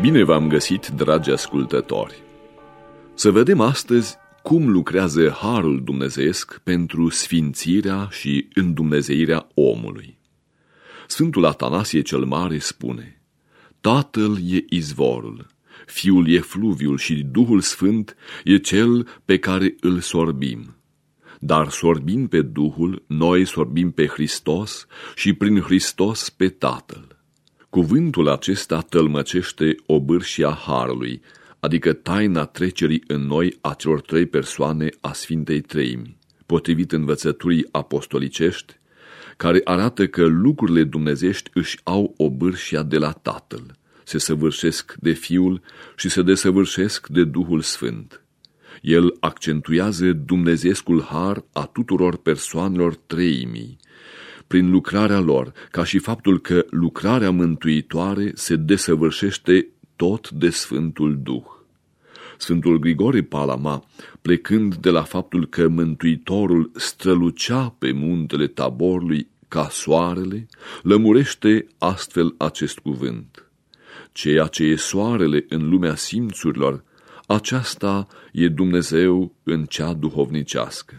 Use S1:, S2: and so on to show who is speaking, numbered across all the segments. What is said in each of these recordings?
S1: Bine v-am găsit, dragi ascultători! Să vedem astăzi cum lucrează Harul Dumnezeesc pentru sfințirea și îndumnezeirea omului. Sfântul Atanasie cel Mare spune, Tatăl e izvorul, Fiul e fluviul și Duhul Sfânt e cel pe care îl sorbim. Dar sorbim pe Duhul, noi sorbim pe Hristos și prin Hristos pe Tatăl. Cuvântul acesta tălmăcește obârșia Harului, adică taina trecerii în noi a celor trei persoane a Sfintei Treimi, potrivit învățăturii apostolicești, care arată că lucrurile dumnezești își au obârșia de la Tatăl, se săvârșesc de Fiul și se desăvârșesc de Duhul Sfânt. El accentuează dumnezeescul har a tuturor persoanelor treimii, prin lucrarea lor, ca și faptul că lucrarea mântuitoare se desăvârșește tot de Sfântul Duh. Sfântul Grigore Palama, plecând de la faptul că Mântuitorul strălucea pe muntele taborului ca soarele, lămurește astfel acest cuvânt. Ceea ce e soarele în lumea simțurilor, aceasta e Dumnezeu în cea duhovnicească.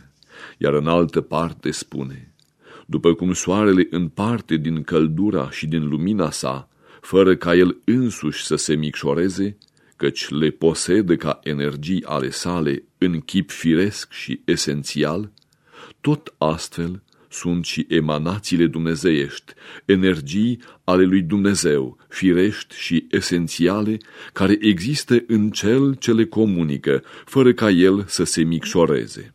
S1: Iar în altă parte spune – după cum soarele împarte din căldura și din lumina sa, fără ca el însuși să se micșoreze, căci le posedă ca energii ale sale în chip firesc și esențial, tot astfel sunt și emanațiile dumnezeiești, energii ale lui Dumnezeu, firești și esențiale, care există în cel ce le comunică, fără ca el să se micșoreze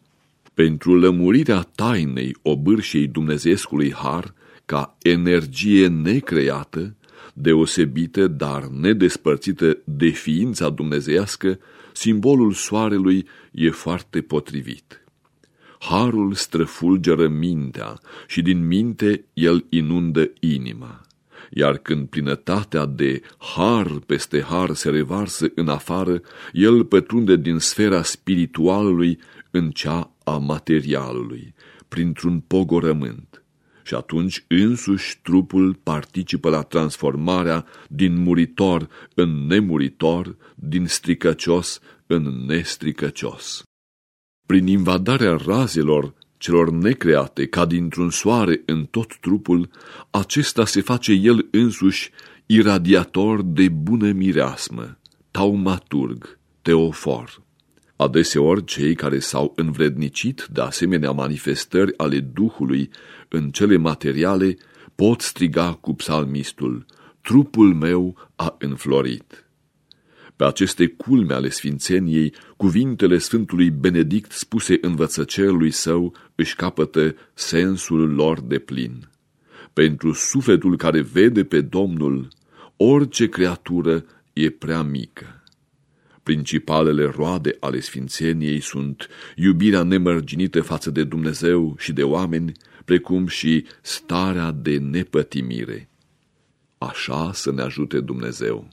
S1: pentru lămurirea tainei obârșiei Dumnezeescului Har ca energie necreată, deosebită, dar nedespărțită de ființa dumnezeiască, simbolul soarelui e foarte potrivit. Harul străfulgeră mintea și din minte el inundă inima. Iar când plinătatea de har peste har se revarsă în afară, el pătrunde din sfera spiritualului în cea a materialului, printr-un pogorământ. Și atunci însuși trupul participă la transformarea din muritor în nemuritor, din stricăcios în nestricăcios. Prin invadarea razelor celor necreate ca dintr-un soare în tot trupul, acesta se face el însuși iradiator de bună mireasmă, taumaturg, teofor. Adeseori cei care s-au învrednicit de asemenea manifestări ale Duhului în cele materiale pot striga cu psalmistul, trupul meu a înflorit. Pe aceste culme ale sfințeniei, cuvintele Sfântului Benedict spuse învățăcerului său își capătă sensul lor de plin. Pentru sufletul care vede pe Domnul, orice creatură e prea mică. Principalele roade ale sfințeniei sunt iubirea nemărginită față de Dumnezeu și de oameni, precum și starea de nepătimire. Așa să ne ajute Dumnezeu.